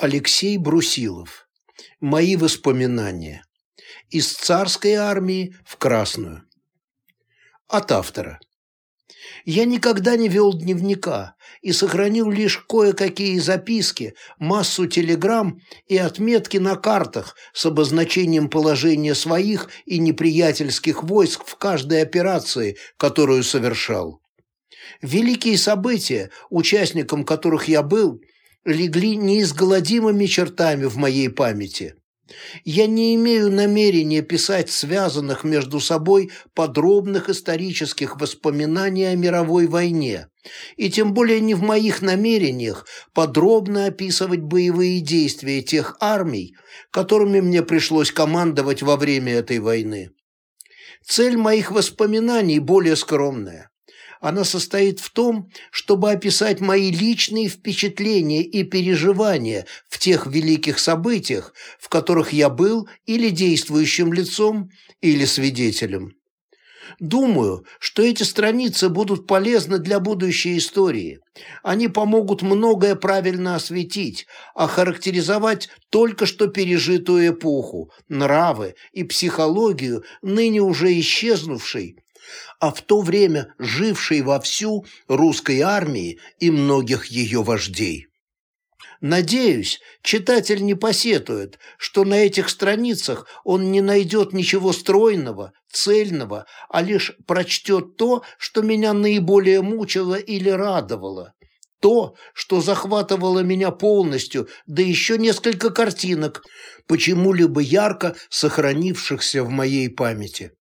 Алексей Брусилов. Мои воспоминания. Из царской армии в Красную. От автора. Я никогда не вел дневника и сохранил лишь кое-какие записки, массу телеграмм и отметки на картах с обозначением положения своих и неприятельских войск в каждой операции, которую совершал. Великие события, участником которых я был – легли неизгладимыми чертами в моей памяти. Я не имею намерения писать связанных между собой подробных исторических воспоминаний о мировой войне, и тем более не в моих намерениях подробно описывать боевые действия тех армий, которыми мне пришлось командовать во время этой войны. Цель моих воспоминаний более скромная она состоит в том, чтобы описать мои личные впечатления и переживания в тех великих событиях, в которых я был или действующим лицом, или свидетелем. Думаю, что эти страницы будут полезны для будущей истории. Они помогут многое правильно осветить, охарактеризовать только что пережитую эпоху, нравы и психологию ныне уже исчезнувшей, а в то время жившей вовсю русской армии и многих ее вождей. Надеюсь, читатель не посетует, что на этих страницах он не найдет ничего стройного, цельного, а лишь прочтет то, что меня наиболее мучило или радовало. То, что захватывало меня полностью, да еще несколько картинок, почему-либо ярко сохранившихся в моей памяти.